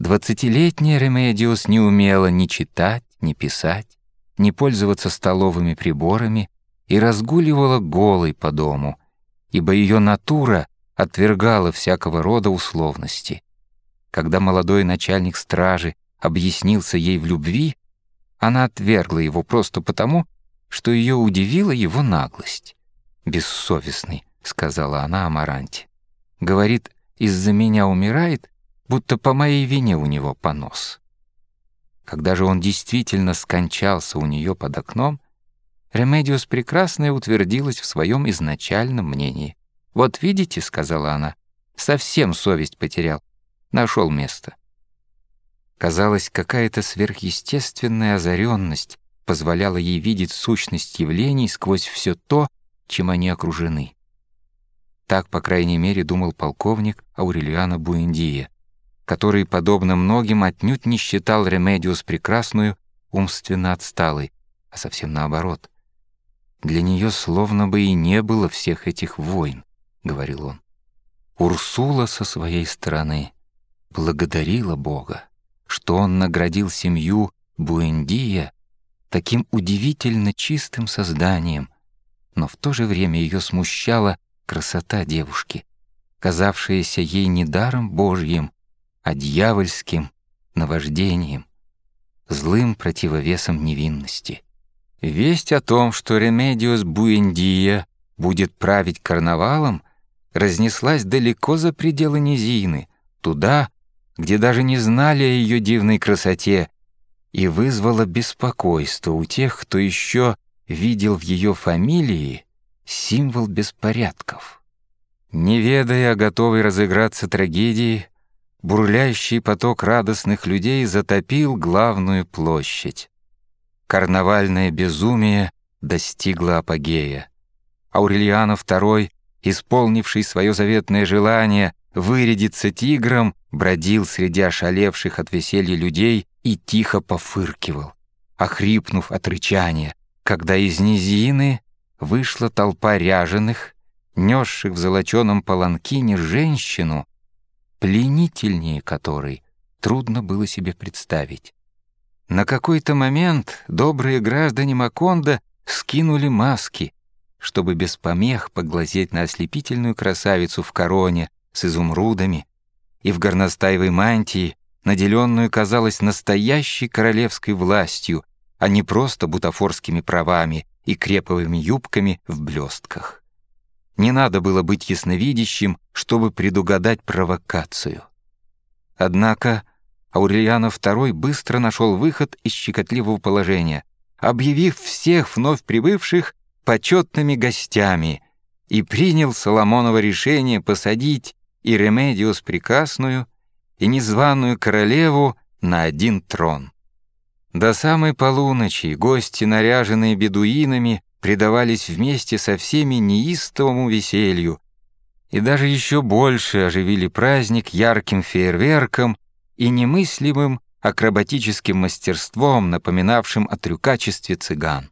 Двадцатилетняя Ремедиос не умела ни читать, ни писать, ни пользоваться столовыми приборами и разгуливала голой по дому, ибо ее натура отвергала всякого рода условности. Когда молодой начальник стражи объяснился ей в любви, она отвергла его просто потому, что ее удивила его наглость. «Бессовестный», — сказала она Амаранте. «Говорит, из-за меня умирает, будто по моей вине у него понос». Когда же он действительно скончался у нее под окном, Ремедиос Прекрасная утвердилась в своем изначальном мнении. «Вот видите», — сказала она, — «совсем совесть потерял, нашел место». Казалось, какая-то сверхъестественная озаренность позволяла ей видеть сущность явлений сквозь все то, чем они окружены. Так, по крайней мере, думал полковник Аурелиано Буэндия, который, подобно многим, отнюдь не считал Ремедиус прекрасную, умственно отсталой, а совсем наоборот. «Для нее словно бы и не было всех этих войн», — говорил он. Урсула со своей стороны благодарила Бога, что он наградил семью Буэндия таким удивительно чистым созданием, но в то же время ее смущала красота девушки, казавшаяся ей не даром Божьим, а дьявольским наваждением, злым противовесом невинности. Весть о том, что Ремедиус Буэндия будет править карнавалом, разнеслась далеко за пределы низины, туда, где даже не знали о ее дивной красоте и вызвало беспокойство у тех, кто еще видел в ее фамилии символ беспорядков. Не ведая о готовой разыграться трагедии, бурлящий поток радостных людей затопил главную площадь. Карнавальное безумие достигло апогея. Аурельяно II, исполнивший свое заветное желание вырядиться тигром, бродил среди ошалевших от веселья людей и тихо пофыркивал, охрипнув от рычания, когда из низины вышла толпа ряженых, несших в золоченом паланкине женщину, пленительнее которой трудно было себе представить. На какой-то момент добрые граждане Маконда скинули маски, чтобы без помех поглазеть на ослепительную красавицу в короне с изумрудами и в горностаевой мантии, наделенную, казалось, настоящей королевской властью, а не просто бутафорскими правами и креповыми юбками в блестках. Не надо было быть ясновидящим, чтобы предугадать провокацию. Однако Аурельяно II быстро нашел выход из щекотливого положения, объявив всех вновь прибывших почетными гостями и принял Соломоново решение посадить и Ремедиус Прекрасную, и незваную королеву на один трон. До самой полуночи гости, наряженные бедуинами, предавались вместе со всеми неистовому веселью и даже еще больше оживили праздник ярким фейерверком и немыслимым акробатическим мастерством, напоминавшим о трюкачестве цыган.